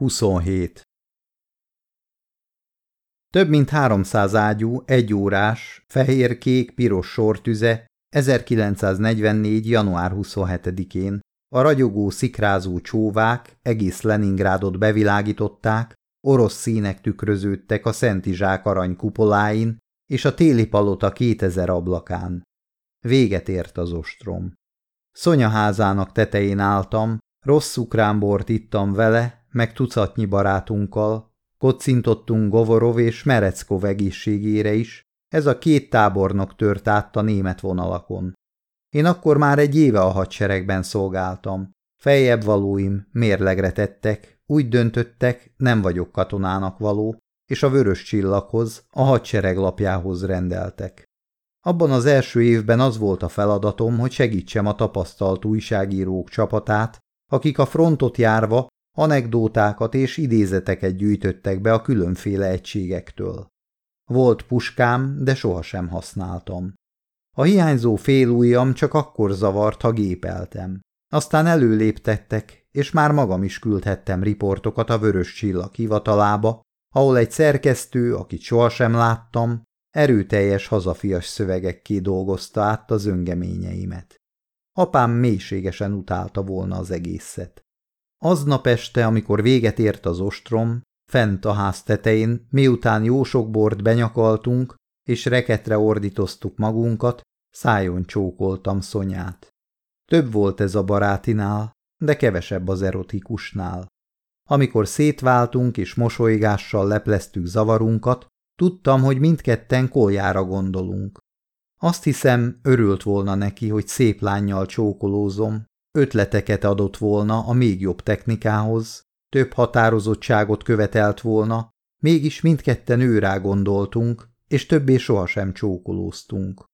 27. Több mint 300 ágyú, egy órás, fehér-kék-piros sortüze 1944. január 27-én a ragyogó szikrázó csóvák egész Leningrádot bevilágították, orosz színek tükröződtek a Szentizsák arany kupoláin és a téli palota 2000 ablakán. Véget ért az ostrom. Szonya házának tetején álltam, rossz ukránbort ittam vele, meg tucatnyi barátunkkal, kocintottunk Govorov és Mereckov egészségére is, ez a két tábornok tört át a német vonalakon. Én akkor már egy éve a hadseregben szolgáltam. Fejebb valóim mérlegre tettek, úgy döntöttek, nem vagyok katonának való, és a vörös csillaghoz, a hadsereg lapjához rendeltek. Abban az első évben az volt a feladatom, hogy segítsem a tapasztalt újságírók csapatát, akik a frontot járva Anekdótákat és idézeteket gyűjtöttek be a különféle egységektől. Volt puskám, de sohasem használtam. A hiányzó félújjam csak akkor zavart, ha gépeltem. Aztán előléptettek, és már magam is küldhettem riportokat a Vörös Csillag hivatalába, ahol egy szerkesztő, akit sohasem láttam, erőteljes hazafias szövegekké dolgozta át az öngeményeimet. Apám mélységesen utálta volna az egészet. Aznap este, amikor véget ért az ostrom, fent a ház tetején, miután jó sok bort benyakaltunk, és reketre ordítoztuk magunkat, szájon csókoltam Szonyát. Több volt ez a barátinál, de kevesebb az erotikusnál. Amikor szétváltunk és mosolygással lepleztük zavarunkat, tudtam, hogy mindketten koljára gondolunk. Azt hiszem, örült volna neki, hogy szép lányjal csókolózom, ötleteket adott volna a még jobb technikához, több határozottságot követelt volna, mégis mindketten őrá gondoltunk, és többé sohasem csókolóztunk.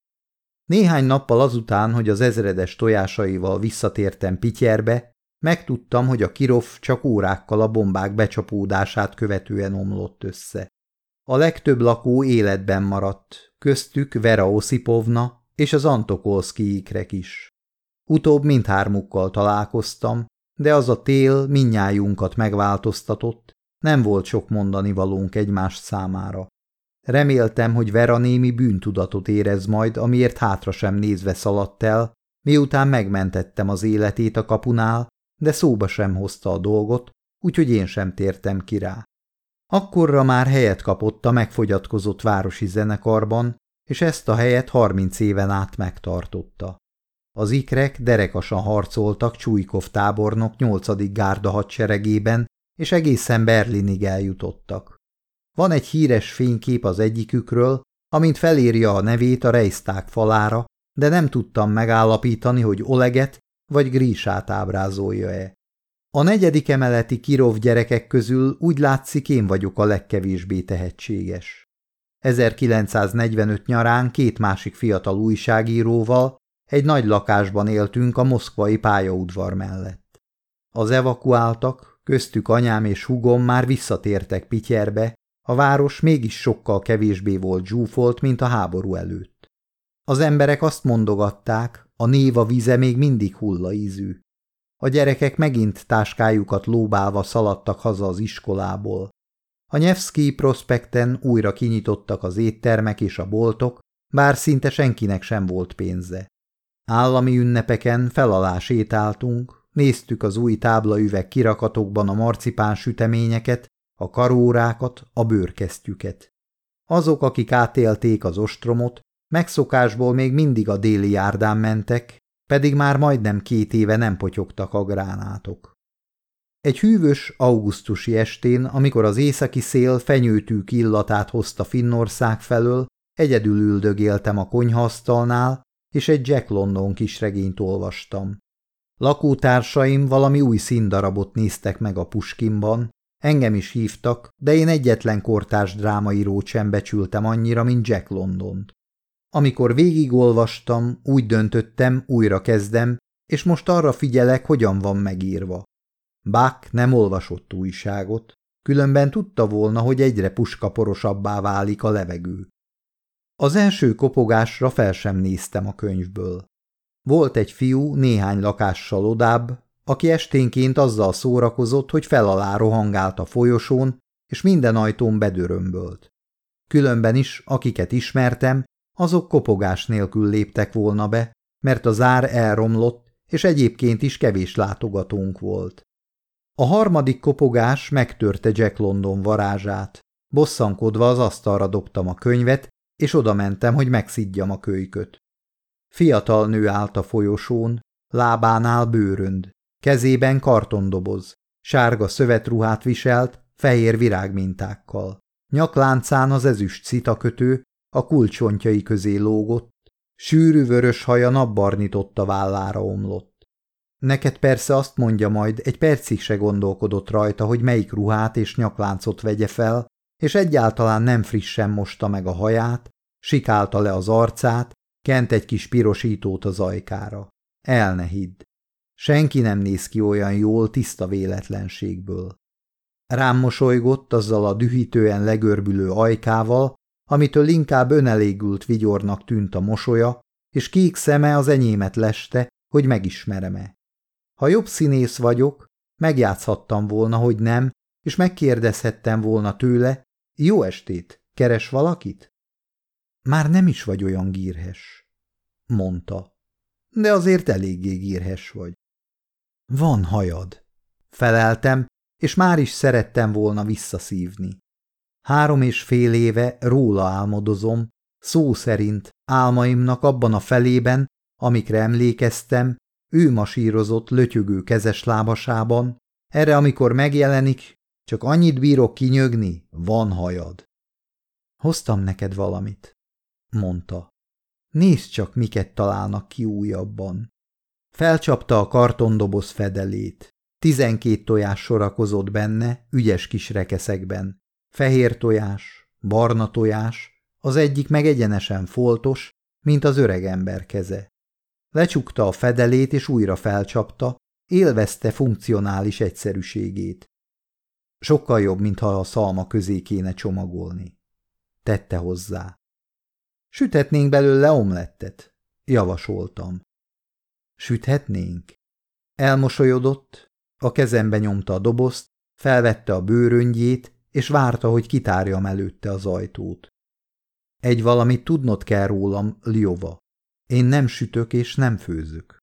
Néhány nappal azután, hogy az ezredes tojásaival visszatértem Pityerbe, megtudtam, hogy a Kirov csak órákkal a bombák becsapódását követően omlott össze. A legtöbb lakó életben maradt, köztük Vera Osipovna és az Antokolszki ikrek is. Utóbb mindhármukkal találkoztam, de az a tél minnyájunkat megváltoztatott, nem volt sok mondani valónk egymás számára. Reméltem, hogy Vera némi bűntudatot érez majd, amiért hátra sem nézve szaladt el, miután megmentettem az életét a kapunál, de szóba sem hozta a dolgot, úgyhogy én sem tértem ki rá. Akkorra már helyet kapott a megfogyatkozott városi zenekarban, és ezt a helyet harminc éven át megtartotta. Az ikrek derekasan harcoltak Csújkov tábornok 8. gárda hadseregében, és egészen Berlinig eljutottak. Van egy híres fénykép az egyikükről, amint felírja a nevét a Reiszták falára, de nem tudtam megállapítani, hogy Oleget vagy Grísát ábrázolja-e. A negyedik emeleti Kirov gyerekek közül úgy látszik én vagyok a legkevésbé tehetséges. 1945 nyarán két másik fiatal újságíróval, egy nagy lakásban éltünk a moszkvai pályaudvar mellett. Az evakuáltak, köztük anyám és hugom már visszatértek Pityerbe, a város mégis sokkal kevésbé volt zsúfolt, mint a háború előtt. Az emberek azt mondogatták, a néva vize még mindig hullaízű. A gyerekek megint táskájukat lóbálva szaladtak haza az iskolából. A Nyevszki prospekten újra kinyitottak az éttermek és a boltok, bár szinte senkinek sem volt pénze. Állami ünnepeken felalá sétáltunk, néztük az új táblaüveg kirakatokban a marcipán süteményeket, a karórákat, a bőrkesztyüket. Azok, akik átélték az ostromot, megszokásból még mindig a déli járdán mentek, pedig már majdnem két éve nem potyogtak a gránátok. Egy hűvös augusztusi estén, amikor az északi szél fenyőtűk illatát hozta Finnország felől, egyedül üldögéltem a konyhasztalnál, és egy Jack London kisregényt olvastam. Lakótársaim valami új színdarabot néztek meg a Puskinban, engem is hívtak, de én egyetlen kortárs drámaírót sem becsültem annyira, mint Jack Londont. Amikor végigolvastam, úgy döntöttem, újra kezdem, és most arra figyelek, hogyan van megírva. Buck nem olvasott újságot, különben tudta volna, hogy egyre puskaporosabbá válik a levegő. Az első kopogásra fel sem néztem a könyvből. Volt egy fiú néhány lakással odább, aki esténként azzal szórakozott, hogy felalá rohangált a folyosón, és minden ajtón bedörömbölt. Különben is, akiket ismertem, azok kopogás nélkül léptek volna be, mert a zár elromlott, és egyébként is kevés látogatónk volt. A harmadik kopogás megtörte Jack London varázsát. Bosszankodva az asztalra dobtam a könyvet, és oda mentem, hogy megszidjam a kölyköt. Fiatal nő állt a folyosón, lábánál bőrönd, kezében kartondoboz, sárga szövetruhát viselt, fehér virágmintákkal. Nyakláncán az ezüst citakötő a kulcsontjai közé lógott, sűrű vörös haja napbarnított a vállára omlott. Neked persze azt mondja majd, egy percig se gondolkodott rajta, hogy melyik ruhát és nyakláncot vegye fel, és egyáltalán nem frissen mosta meg a haját, sikálta le az arcát, kent egy kis pirosítót az ajkára. El ne hidd. Senki nem néz ki olyan jól tiszta véletlenségből. Rám mosolygott azzal a dühítően legörbülő ajkával, amitől inkább önelégült vigyornak tűnt a mosolya, és kék szeme az enyémet leste, hogy megismerem-e. Ha jobb színész vagyok, megjátszhattam volna, hogy nem, és megkérdezhettem volna tőle, jó estét, keres valakit? Már nem is vagy olyan gírhes, mondta, de azért eléggé gírhes vagy. Van hajad, feleltem, és már is szerettem volna visszaszívni. Három és fél éve róla álmodozom, szó szerint álmaimnak abban a felében, amikre emlékeztem, ő masírozott lötyögő kezes lábasában, erre amikor megjelenik, csak annyit bírok kinyögni, van hajad. Hoztam neked valamit, mondta. Nézd csak, miket találnak ki újabban. Felcsapta a kartondoboz fedelét. Tizenkét tojás sorakozott benne, ügyes kis rekeszekben. Fehér tojás, barna tojás, az egyik meg egyenesen foltos, mint az öreg ember keze. Lecsukta a fedelét és újra felcsapta, élvezte funkcionális egyszerűségét. Sokkal jobb, mintha a szalma közé kéne csomagolni. Tette hozzá. Süthetnénk belőle omlettet, javasoltam. Süthetnénk? Elmosolyodott, a kezembe nyomta a dobozt, felvette a bőröngyét, és várta, hogy kitárjam előtte az ajtót. Egy valamit tudnod kell rólam, Liova. Én nem sütök és nem főzök.